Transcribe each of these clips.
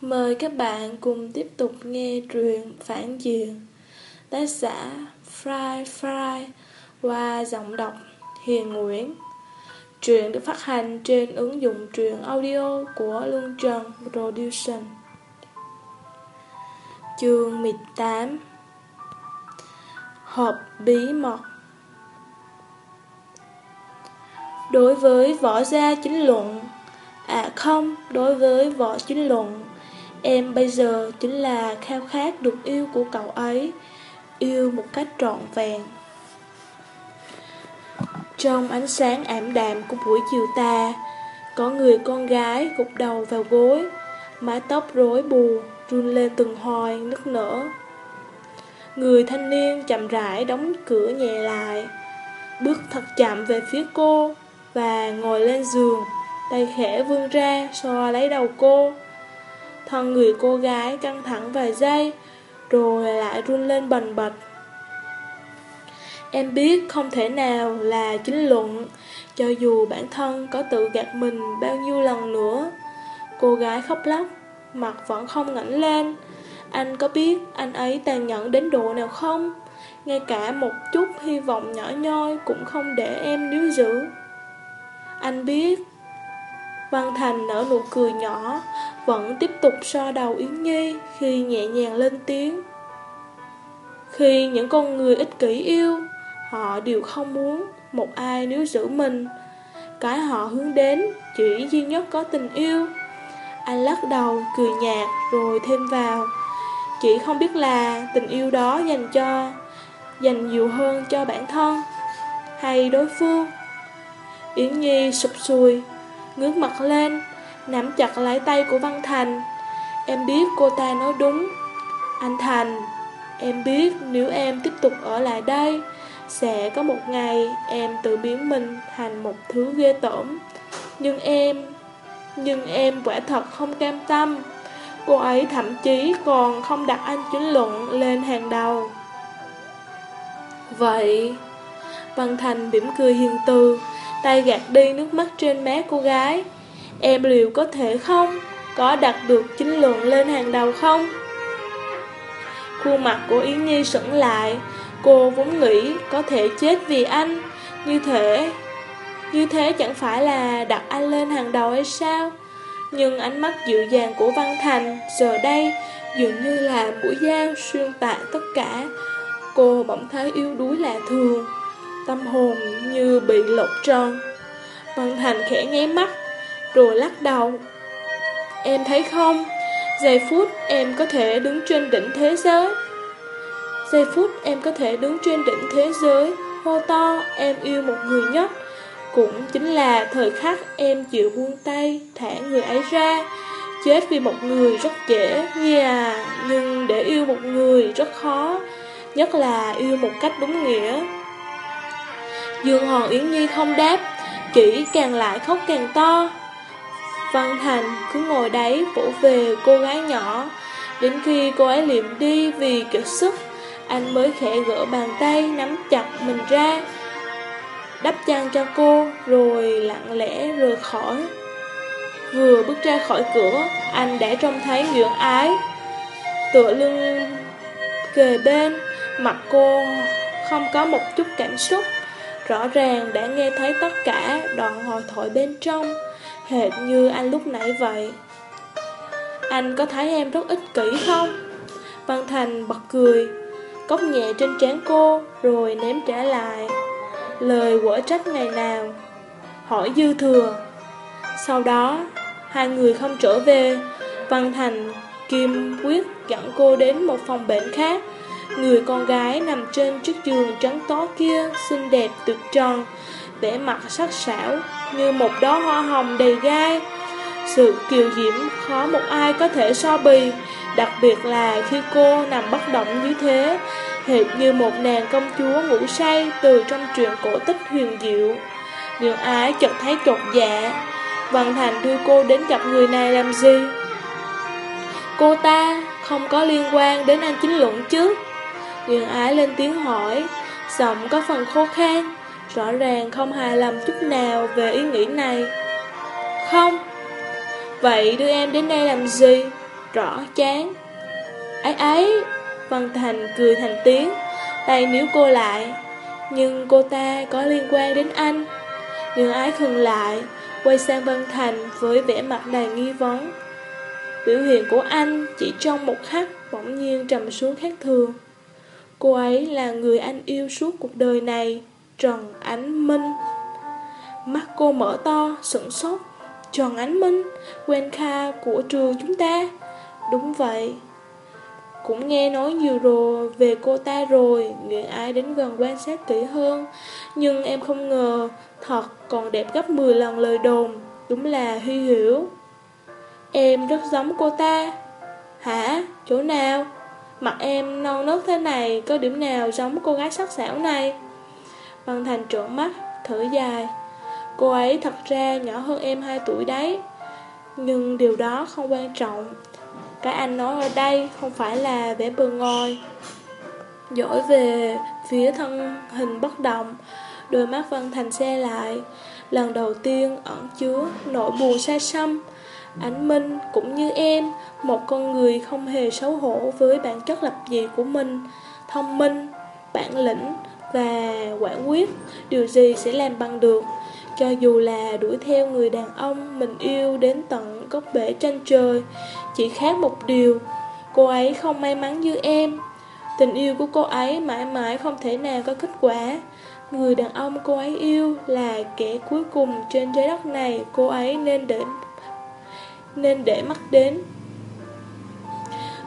Mời các bạn cùng tiếp tục nghe truyện Phản Diện. Tác giả Fry Fry qua giọng đọc Hiền Nguyễn. Truyện được phát hành trên ứng dụng truyện audio của Lương Trần Production. Chương 18 Hộp bí mật. Đối với võ gia chính luận À không, đối với võ chính luận Em bây giờ chính là khao khát được yêu của cậu ấy, Yêu một cách trọn vẹn. Trong ánh sáng ảm đạm của buổi chiều tà, Có người con gái gục đầu vào gối, Mái tóc rối bù, Run lên từng hồi nức nở. Người thanh niên chậm rãi đóng cửa nhẹ lại, Bước thật chậm về phía cô Và ngồi lên giường, Tay khẽ vươn ra xoa lấy đầu cô. Thân người cô gái căng thẳng vài giây, rồi lại run lên bần bật. Em biết không thể nào là chính luận, cho dù bản thân có tự gạt mình bao nhiêu lần nữa. Cô gái khóc lóc, mặt vẫn không ngẩng lên. Anh có biết anh ấy tàn nhẫn đến độ nào không? Ngay cả một chút hy vọng nhỏ nhoi cũng không để em níu giữ. Anh biết Văn Thành nở nụ cười nhỏ, vẫn tiếp tục so đầu Yến Nhi khi nhẹ nhàng lên tiếng. Khi những con người ích kỷ yêu, họ đều không muốn một ai níu giữ mình. Cái họ hướng đến chỉ duy nhất có tình yêu. Anh lắc đầu, cười nhạt rồi thêm vào. Chỉ không biết là tình yêu đó dành cho, dành nhiều hơn cho bản thân, hay đối phương. Yến Nhi sụp sùi, ngước mặt lên, nắm chặt lấy tay của Văn Thành. Em biết cô ta nói đúng. Anh Thành, em biết nếu em tiếp tục ở lại đây, sẽ có một ngày em tự biến mình thành một thứ ghê tởm. Nhưng em, nhưng em quả thật không cam tâm. Cô ấy thậm chí còn không đặt anh chính luận lên hàng đầu. Vậy, Văn Thành mỉm cười hiền từ, tay gạt đi nước mắt trên má cô gái. Em liệu có thể không? Có đặt được chính lượng lên hàng đầu không? Khuôn mặt của Yến Nhi sững lại, cô vốn nghĩ có thể chết vì anh, như thế, như thế chẳng phải là đặt anh lên hàng đầu hay sao? Nhưng ánh mắt dịu dàng của Văn Thành giờ đây dường như là mũi dao xuyên tạc tất cả. Cô bỗng thấy yêu đuối lạ thường, tâm hồn như bị lột tròn. Văn Thành khẽ nháy mắt, rồi lắc đầu. Em thấy không, giây phút em có thể đứng trên đỉnh thế giới. Giây phút em có thể đứng trên đỉnh thế giới, hô to em yêu một người nhất. Cũng chính là thời khắc em chịu buông tay, thả người ấy ra. Chết vì một người rất dễ, yeah, à, nhưng để yêu một người rất khó, nhất là yêu một cách đúng nghĩa. Dương Hòn Yến Nhi không đáp, chỉ càng lại khóc càng to. Văn Thành cứ ngồi đấy vỗ về cô gái nhỏ, đến khi cô ấy liệm đi vì kiệt sức, anh mới khẽ gỡ bàn tay nắm chặt mình ra, đắp chăn cho cô, rồi lặng lẽ rời khỏi. Vừa bước ra khỏi cửa, anh đã trông thấy Nguyễn Ái, tựa lưng kề bên, mặt cô không có một chút cảm xúc. Rõ ràng đã nghe thấy tất cả đoạn hồi thoại bên trong Hệt như anh lúc nãy vậy. Anh có thấy em rất ích kỷ không? Văn Thành bật cười, Cốc nhẹ trên trán cô Rồi ném trả lại. Lời quở trách ngày nào? Hỏi dư thừa. Sau đó, Hai người không trở về, Văn Thành, Kim quyết dẫn cô đến một phòng bệnh khác. Người con gái nằm trên chiếc giường trắng tó kia Xinh đẹp tuyệt tròn vẻ mặt sắc sảo như một đóa hoa hồng đầy gai. Sự kiều diễm khó một ai có thể so bì, đặc biệt là khi cô nằm bất động như thế, hệt như một nàng công chúa ngủ say từ trong truyện cổ tích huyền diệu. Điều ái chợt thấy chột dạ, Văn Thành đưa cô đến gặp người này làm gì? Cô ta không có liên quan đến anh chính luận chứ? Nguyên ái lên tiếng hỏi, giọng có phần khô khan. Rõ ràng không hài lòng chút nào về ý nghĩ này Không Vậy đưa em đến đây làm gì? rõ chán. Ấy ấy, Văn Thành cười thành tiếng, tay níu cô lại. Nhưng cô ta có liên quan đến anh. Nhưng ái khừng lại, quay sang Văn Thành với vẻ mặt đầy nghi vấn. Biểu hiện của anh chỉ trong một khắc bỗng nhiên trầm xuống khác thường. Cô ấy là người anh yêu suốt cuộc đời này, Trần Ánh Minh. Mắt cô mở to, sửng sốt. Trần Ánh Minh, quen Kha của trường chúng ta. Đúng vậy. Cũng nghe nói nhiều rồi về cô ta rồi, nguyện Ái đến gần quan sát kỹ hơn. Nhưng em không ngờ, thật còn đẹp gấp 10 lần lời đồn, đúng là huy hiểu. Em rất giống cô ta. Hả? Chỗ nào? Mặt em non nớt thế này, có điểm nào giống cô gái sắc sảo này? Văn Thành trợn mắt, thở dài. Cô ấy thật ra nhỏ hơn em 2 tuổi đấy. Nhưng điều đó không quan trọng. Cái anh nói ở đây không phải là vẻ bờ ngôi Dỗi về phía thân hình bất động, đôi mắt Văn Thành xe lại. Lần đầu tiên ẩn chứa nỗi buồn xa xăm. Ánh Minh cũng như em, một con người không hề xấu hổ với bản chất lập dị của mình, thông minh, bản lĩnh và quản quyết, điều gì sẽ làm bằng được. Cho dù là đuổi theo người đàn ông mình yêu đến tận góc bể tranh trời, chỉ khác một điều, cô ấy không may mắn như em. Tình yêu của cô ấy mãi mãi không thể nào có kết quả. Người đàn ông cô ấy yêu là kẻ cuối cùng trên trái đất này cô ấy nên để nên để mắt đến.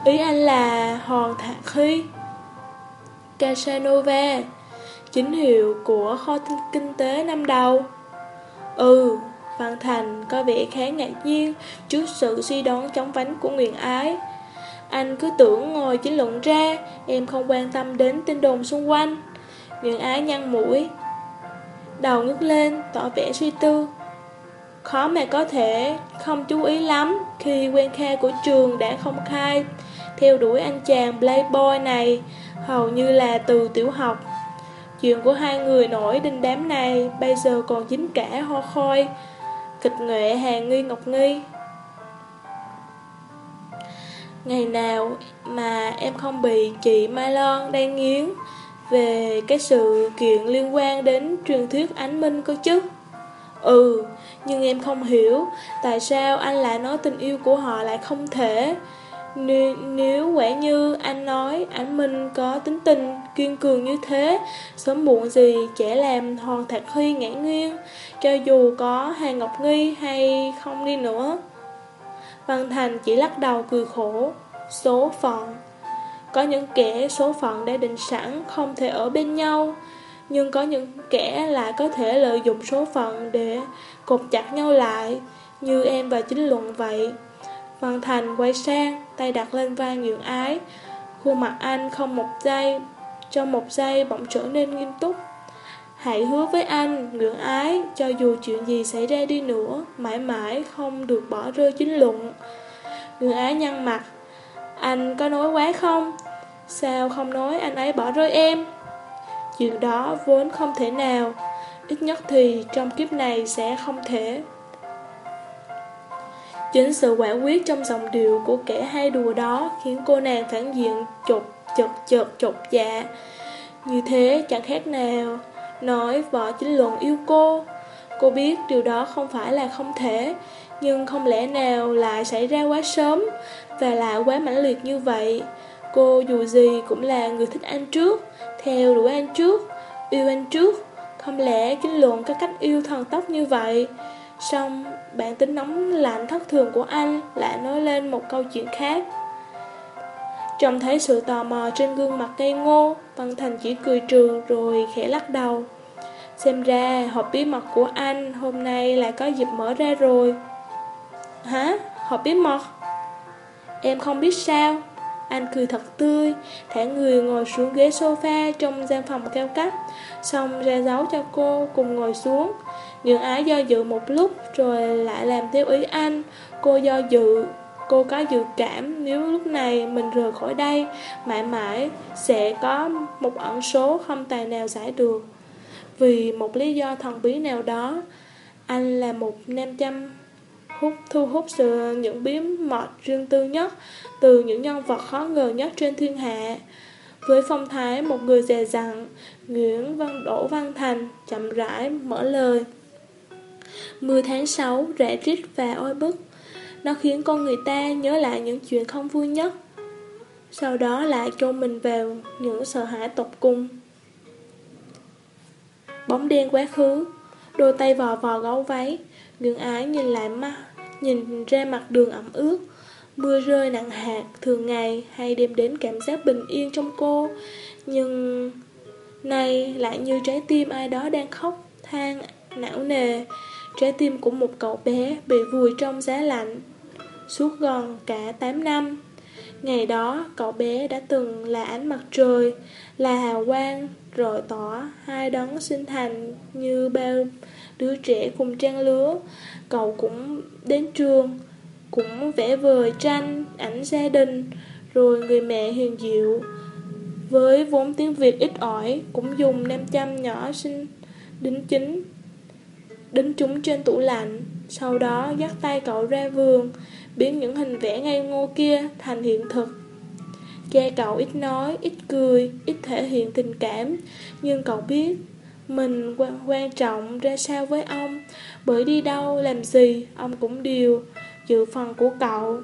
Ý anh là Hòn Thạc Khi Casanova Chính hiệu của kho kinh tế năm đầu Ừ, Văn Thành có vẻ khá ngạc nhiên trước sự suy đoán chống vánh của Nguyễn Ái. Anh cứ tưởng ngồi chính luận ra, em không quan tâm đến tin đồn xung quanh. Nguyễn Ái nhăn mũi, đầu ngước lên, tỏ vẻ suy tư. Khó mà có thể không chú ý lắm khi quen kha của trường đã không khai theo đuổi anh chàng playboy này hầu như là từ tiểu học. Chuyện của hai người nổi đình đám này bây giờ còn dính cả ho khôi, kịch nghệ hàng nghi ngọc nghi. Ngày nào mà em không bị chị Mai Loan đang nghiến về cái sự kiện liên quan đến truyền thuyết ánh minh cơ chứ? Ừ, nhưng em không hiểu tại sao anh lại nói tình yêu của họ lại không thể. Nếu, nếu quả như anh nói anh Minh có tính tình kiên cường như thế, sớm muộn gì trẻ làm Hoàng Thạc Huy ngã nghiêng, cho dù có Hàng Ngọc Nghi hay không đi nữa. Văn Thành chỉ lắc đầu cười khổ, số phận. Có những kẻ số phận đã định sẵn không thể ở bên nhau, nhưng có những kẻ lại có thể lợi dụng số phận để cột chặt nhau lại, như em và chính luận vậy. Văn Thành quay sang, tay đặt lên vai Nguyễn Ái. Khuôn mặt anh không một giây, trong một giây bỗng trở nên nghiêm túc. Hãy hứa với anh, Nguyễn Ái, cho dù chuyện gì xảy ra đi nữa, mãi mãi không được bỏ rơi chính luận. Nguyễn Ái nhăn mặt, anh có nói quá không? Sao không nói anh ấy bỏ rơi em? Chuyện đó vốn không thể nào, ít nhất thì trong kiếp này sẽ không thể. Chính sự quả quyết trong dòng điệu của kẻ hay đùa đó khiến cô nàng phản diện chột chật chật chột dạ. Như thế chẳng khác nào nói vợ chính luận yêu cô. Cô biết điều đó không phải là không thể, nhưng không lẽ nào lại xảy ra quá sớm và lại quá mãnh liệt như vậy. Cô dù gì cũng là người thích anh trước, theo đuổi anh trước, yêu anh trước. Không lẽ chính luận có cách yêu thần tốc như vậy? Xong, bản tính nóng lạnh thất thường của anh lại nói lên một câu chuyện khác. Trông thấy sự tò mò trên gương mặt cây ngô, Văn Thành chỉ cười trừ rồi khẽ lắc đầu. Xem ra, hộp bí mật của anh hôm nay lại có dịp mở ra rồi. Hả? Hộp bí mật? Em không biết sao. Anh cười thật tươi, thả người ngồi xuống ghế sofa trong gian phòng cao cấp, xong ra dấu cho cô cùng ngồi xuống. Nguyễn Ái do dự một lúc rồi lại làm theo ý anh. Cô do dự, cô có dự cảm nếu lúc này mình rời khỏi đây, mãi mãi sẽ có một ẩn số không tài nào giải được. Vì một lý do thần bí nào đó, anh là một nam châm hút thu hút sự những bí mật riêng tư nhất từ những nhân vật khó ngờ nhất trên thiên hạ. Với phong thái một người dè dặn, Nguyễn Văn Đỗ Văn Thành chậm rãi mở lời. 10 tháng 6 rẽ rít và oi bức. Nó khiến con người ta nhớ lại những chuyện không vui nhất. Sau đó lại chôn mình vào những sợ hãi tột cùng. Bóng đen quá khứ, đôi tay vò vò gấu váy, Ngưỡng ái nhìn lại mắt, nhìn ra mặt đường ẩm ướt. Mưa rơi nặng hạt thường ngày hay đem đến cảm giác bình yên trong cô. Nhưng nay lại như trái tim ai đó đang khóc, than, não nề. Trái tim của một cậu bé bị vùi trong giá lạnh. Suốt gần cả 8 năm. Ngày đó, cậu bé đã từng là ánh mặt trời, là hào quang, rồi tỏ hai đấng sinh thành như bao đứa trẻ cùng trang lứa. Cậu cũng đến trường, cũng vẽ vời tranh, ảnh gia đình, rồi người mẹ hiền diệu. Với vốn tiếng Việt ít ỏi, cũng dùng 500 nhỏ sinh đính chính, đính chúng trên tủ lạnh. Sau đó dắt tay cậu ra vườn, biến những hình vẽ ngây ngô kia thành hiện thực. Cha cậu ít nói, ít cười, ít thể hiện tình cảm, nhưng cậu biết mình quan, quan trọng ra sao với ông, bởi đi đâu, làm gì, ông cũng đều dự phần của cậu.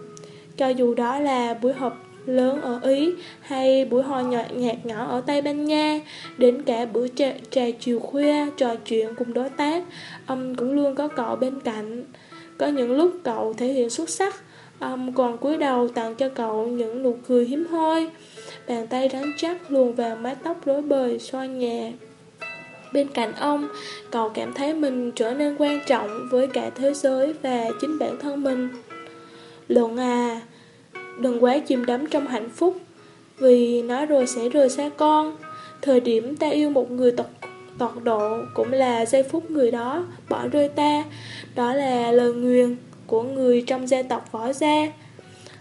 Cho dù đó là buổi họp lớn ở Ý hay buổi hòa nhạc, nhạc nhỏ ở Tây Ban Nha, đến cả bữa trà, trà chiều khuya trò chuyện cùng đối tác, ông cũng luôn có cậu bên cạnh. Có những lúc cậu thể hiện xuất sắc, ông còn cúi đầu tặng cho cậu những nụ cười hiếm hoi. Bàn tay rắn chắc luồn vào mái tóc rối bời xoa nhẹ. Bên cạnh ông, cậu cảm thấy mình trở nên quan trọng với cả thế giới và chính bản thân mình. Luận à, đừng quá chìm đắm trong hạnh phúc, vì nó rồi sẽ rời xa con. Thời điểm ta yêu một người tọt tọt độ cũng là giây phút người đó bỏ rơi ta. Đó là lời nguyền của người trong gia tộc võ gia.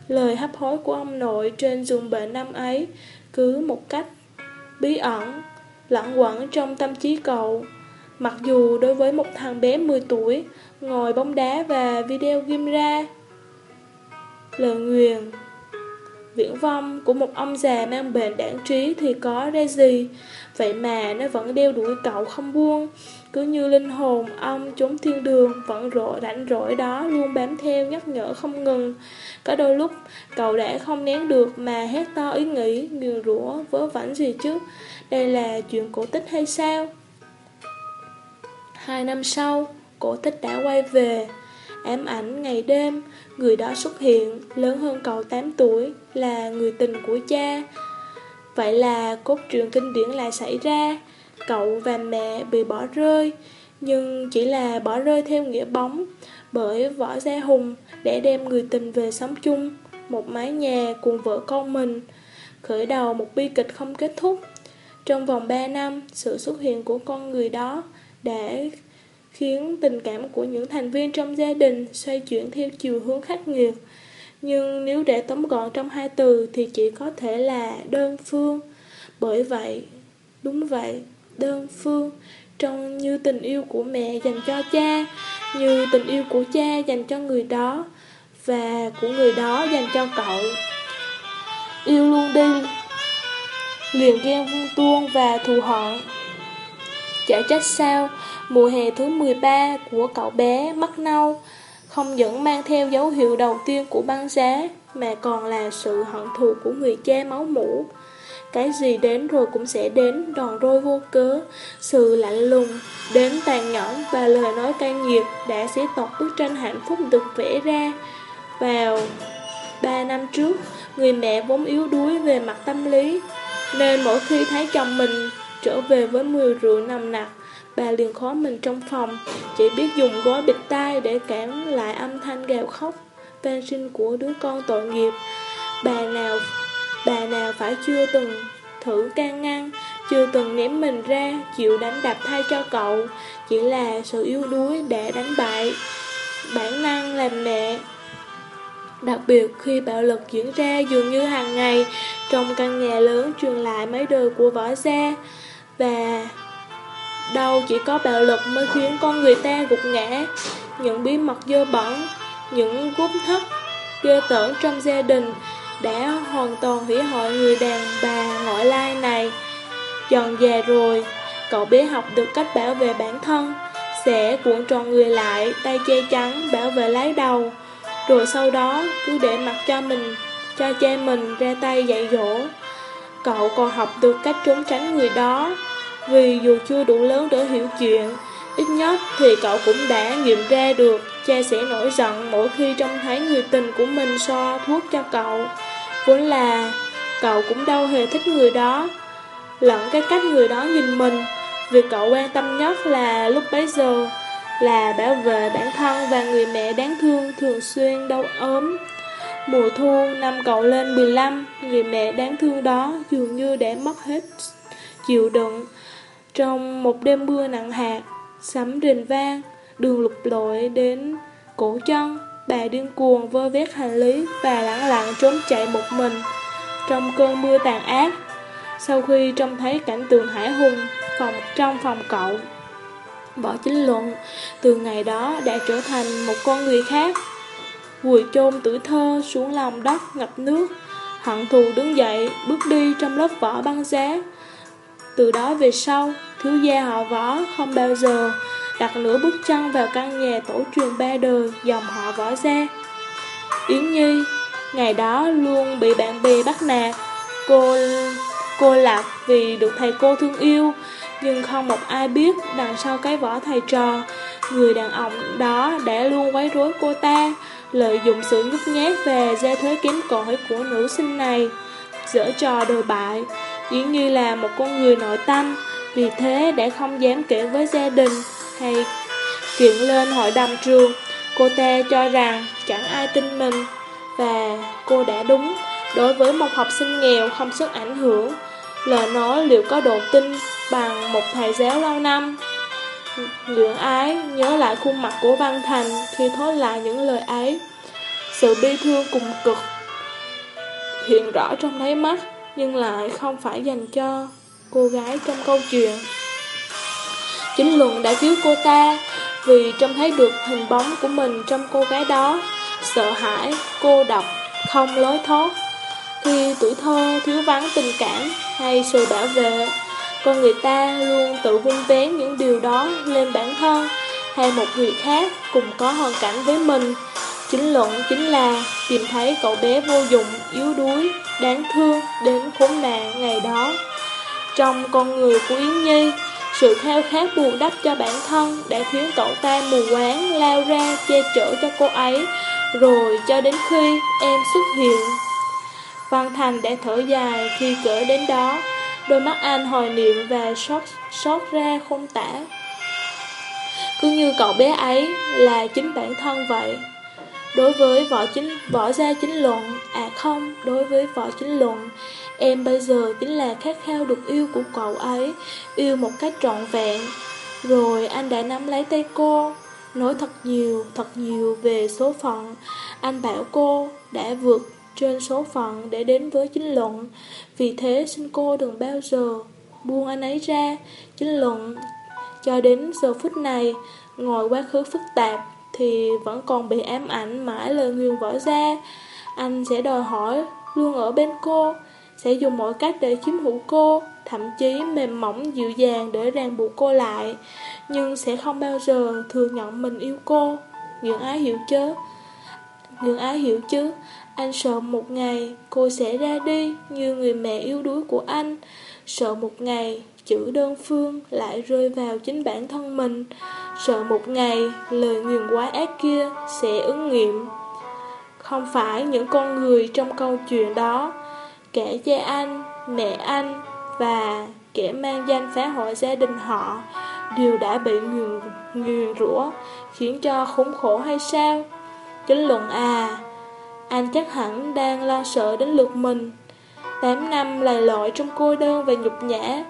Lời hấp hối của ông nội trên giường bệnh năm ấy cứ một cách bí ẩn lẫn quẩn trong tâm trí cậu. Mặc dù đối với một thằng bé 10 tuổi, ngồi bóng đá và video game ra. Lời nguyền Viễn vong của một ông già mang bệnh đảng trí thì có ra gì? Vậy mà nó vẫn đeo đuổi cậu không buông. Cứ như linh hồn ông trốn thiên đường Vẫn rộ rảnh rỗi đó luôn bám theo nhắc nhở không ngừng. Có đôi lúc cậu đã không nén được mà hét to ý nghĩ Nguyền rủa vớ vẩn gì chứ? Đây là chuyện cổ tích hay sao? Hai năm sau, cổ tích đã quay về. Ám ảnh ngày đêm, người đó xuất hiện, lớn hơn cậu 8 tuổi, là người tình của cha. Vậy là cốt truyện kinh điển lại xảy ra. Cậu và mẹ bị bỏ rơi, nhưng chỉ là bỏ rơi theo nghĩa bóng, bởi võ gia hùng để đem người tình về sống chung, một mái nhà cùng vợ con mình. Khởi đầu một bi kịch không kết thúc. Trong vòng 3 năm, sự xuất hiện của con người đó đã khiến tình cảm của những thành viên trong gia đình xoay chuyển theo chiều hướng khắc nghiệt. Nhưng nếu để tóm gọn trong hai từ thì chỉ có thể là đơn phương. Bởi vậy, đúng vậy, đơn phương, trong như tình yêu của mẹ dành cho cha, như tình yêu của cha dành cho người đó, và của người đó dành cho cậu. Yêu luôn đi liền ghen tuông và thù hận. Chả trách sao, mùa hè thứ 13 của cậu bé mắt nâu không những mang theo dấu hiệu đầu tiên của băng giá, mà còn là sự hận thù của người cha máu mũ. Cái gì đến rồi cũng sẽ đến, đòn roi vô cớ, sự lạnh lùng, đến tàn nhẫn và lời nói cay nghiệt đã xé tọc bức tranh hạnh phúc được vẽ ra. Vào ba năm trước, người mẹ vốn yếu đuối về mặt tâm lý, nên mỗi khi thấy chồng mình trở về với mùi rượu nồng nặc, bà liền khó mình trong phòng, chỉ biết dùng gói bịt tai để cản lại âm thanh gào khóc, van sinh của đứa con tội nghiệp. Bà nào bà nào phải chưa từng thử can ngăn, chưa từng ném mình ra, chịu đánh đập thay cho cậu, chỉ là sự yếu đuối để đánh bại. Bản năng làm mẹ Đặc biệt khi bạo lực diễn ra dường như hàng ngày trong căn nhà lớn truyền lại mấy đời của võ gia và đâu chỉ có bạo lực mới khiến con người ta gục ngã những bí mật dơ bẩn những cúp thất ghê tởn trong gia đình đã hoàn toàn hủy hoại người đàn bà ngoại lai này. Dần già rồi, cậu bé học được cách bảo vệ bản thân, sẽ cuộn tròn người lại, tay che chắn, bảo vệ lái đầu, rồi sau đó cứ để mặc cho mình, cho cha mình ra tay dạy dỗ. Cậu còn học được cách trốn tránh người đó, vì dù chưa đủ lớn để hiểu chuyện, ít nhất thì cậu cũng đã nghiệm ra được cha sẽ nổi giận mỗi khi trông thấy người tình của mình so thuốc cho cậu. Vốn là cậu cũng đâu hề thích người đó, lẫn cái cách người đó nhìn mình. Việc cậu quan tâm nhất là lúc bấy giờ là bảo vệ bản thân và người mẹ đáng thương thường xuyên đau ốm. Mùa thu năm cậu lên 15, người mẹ đáng thương đó dường như đã mất hết chịu đựng. Trong một đêm mưa nặng hạt, sấm rền vang, đường lục lội đến cổ chân, bà điên cuồng vơ vét hành lý và lặng lặng trốn chạy một mình trong cơn mưa tàn ác. Sau khi trông thấy cảnh tượng hải hùng phòng trong phòng cậu, bỏ chính luận, từ ngày đó đã trở thành một con người khác. Vùi chôn tuổi thơ xuống lòng đất ngập nước, hận thù đứng dậy, bước đi trong lớp vỏ băng giá. Từ đó về sau, thiếu gia họ võ không bao giờ đặt nửa bước chân vào căn nhà tổ truyền ba đời dòng họ võ gia. Yến Nhi, ngày đó luôn bị bạn bè bắt nạt, cô cô lạc vì được thầy cô thương yêu, nhưng không một ai biết đằng sau cái vỏ thầy trò, người đàn ông đó đã luôn quấy rối cô ta, lợi dụng sự nhút nhát về gia thế kém cỏi của nữ sinh này, dở trò đồi bại. Yến Nhi là một con người nội tâm, vì thế đã không dám kể với gia đình hay kiện lên hội đồng trường. Cô ta cho rằng chẳng ai tin mình và cô đã đúng. Đối với một học sinh nghèo không sức ảnh hưởng, lời nói liệu có độ tin bằng một thầy giáo lâu năm. lưỡng ái nhớ lại khuôn mặt của Văn Thành khi thốt lại những lời ấy. Sự bi thương cùng cực hiện rõ trong đáy mắt nhưng lại không phải dành cho cô gái trong câu chuyện. Chính luận đã cứu cô ta vì trông thấy được hình bóng của mình trong cô gái đó, sợ hãi, cô độc, không lối thoát. Khi tuổi thơ thiếu vắng tình cảm hay sự bảo vệ, con người ta luôn tự vun vén những điều đó lên bản thân hay một người khác cùng có hoàn cảnh với mình. Chính luận chính là tìm thấy cậu bé vô dụng, yếu đuối, đáng thương đến khốn nạn ngày đó. Trong con người của Yến Nhi, sự khao khát buồn đắp cho bản thân đã khiến cậu ta mù quáng lao ra che chở cho cô ấy, rồi cho đến khi em xuất hiện. Văn Thành đã thở dài khi cỡ đến đó, đôi mắt anh hồi niệm và sót, sót ra không tả. Cứ như cậu bé ấy là chính bản thân vậy. Đối với võ chính võ gia chính luận, à không, đối với võ chính luận, Em bây giờ chính là khát khao được yêu của cậu ấy, yêu một cách trọn vẹn. Rồi anh đã nắm lấy tay cô, nói thật nhiều, thật nhiều về số phận. Anh bảo cô đã vượt trên số phận để đến với chính luận. Vì thế xin cô đừng bao giờ buông anh ấy ra. Chính luận cho đến giờ phút này, ngồi quá khứ phức tạp thì vẫn còn bị ám ảnh mãi lời nguyền vỡ ra. Anh sẽ đòi hỏi luôn ở bên cô sẽ dùng mọi cách để chiếm hữu cô, thậm chí mềm mỏng dịu dàng để ràng buộc cô lại, nhưng sẽ không bao giờ thừa nhận mình yêu cô. Những ái hiểu chứ? Những ái hiểu chứ? Anh sợ một ngày cô sẽ ra đi như người mẹ yếu đuối của anh, sợ một ngày chữ đơn phương lại rơi vào chính bản thân mình, sợ một ngày lời nguyền quá ác kia sẽ ứng nghiệm. Không phải những con người trong câu chuyện đó Kẻ cha anh, mẹ anh và kẻ mang danh phá hoại gia đình họ đều đã bị nguyền, nguyền rủa khiến cho khốn khổ hay sao? Chính luận à, anh chắc hẳn đang lo sợ đến lượt mình. Tám năm lầy lội trong cô đơn và nhục nhã,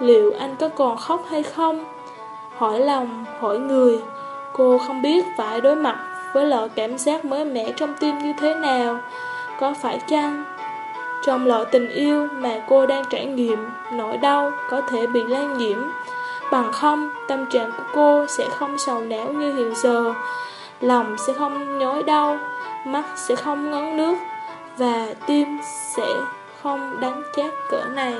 liệu anh có còn khóc hay không? Hỏi lòng, hỏi người, cô không biết phải đối mặt với loại cảm giác mới mẻ trong tim như thế nào. Có phải chăng trong loại tình yêu mà cô đang trải nghiệm, nỗi đau có thể bị lan nhiễm. Bằng không, tâm trạng của cô sẽ không sầu não như hiện giờ. lòng sẽ không nhói đau, mắt sẽ không ngấn nước, và tim sẽ không đắng chát cỡ này.